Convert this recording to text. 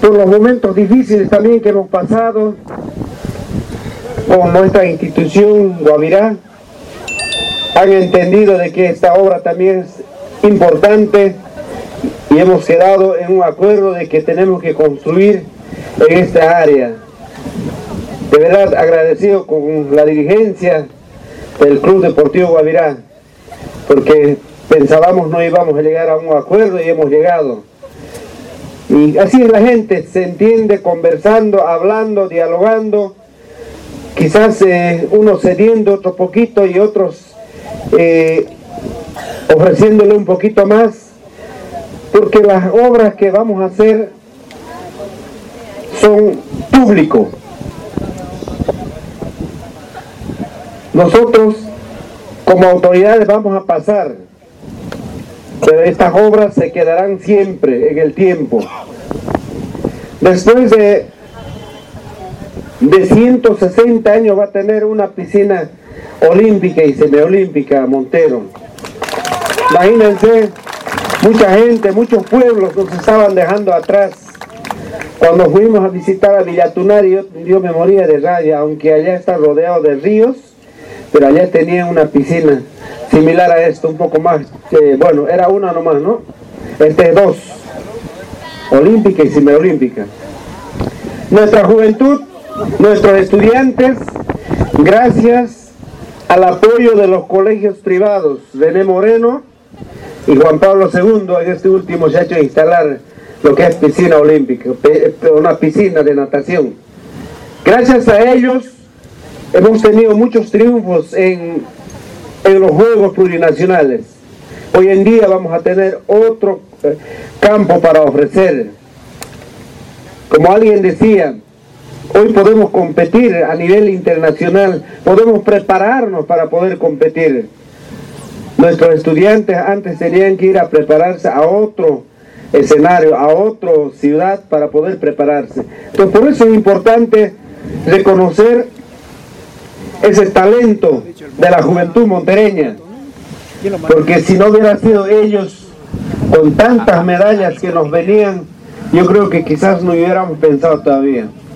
por los momentos difíciles también que hemos pasado con nuestra institución Guavirá, han entendido de que esta obra también es importante y hemos quedado en un acuerdo de que tenemos que construir en esta área. De verdad agradecido con la dirigencia del Club Deportivo Guavirá, porque pensábamos no íbamos a llegar a un acuerdo y hemos llegado. Y así la gente, se entiende conversando, hablando, dialogando, quizás eh, uno cediendo otro poquito y otros eh, ofreciéndole un poquito más, porque las obras que vamos a hacer son públicos. Nosotros como autoridades vamos a pasar, pero estas obras se quedarán siempre en el tiempo. Después de, de 160 años va a tener una piscina olímpica y semiolímpica Montero. Imagínense, mucha gente, muchos pueblos nos estaban dejando atrás. Cuando fuimos a visitar a Villatunari, yo, yo me moría de raya, aunque allá está rodeado de ríos, pero allá tenía una piscina similar a esto, un poco más, bueno, era una nomás, ¿no? Este dos, olímpica y semiolímpica. Nuestra juventud, nuestros estudiantes, gracias al apoyo de los colegios privados, René Moreno y Juan Pablo II, en este último se ha hecho instalar lo que es piscina olímpica, una piscina de natación. Gracias a ellos hemos tenido muchos triunfos en, en los Juegos Plurinacionales. Hoy en día vamos a tener otro eh, campo para ofrecer. Como alguien decía, hoy podemos competir a nivel internacional, podemos prepararnos para poder competir. Nuestros estudiantes antes tenían que ir a prepararse a otro escenario, a otra ciudad para poder prepararse. Entonces por eso es importante reconocer ese talento de la juventud montereña, porque si no hubiera sido ellos con tantas medallas que nos venían, yo creo que quizás no hubiéramos pensado todavía.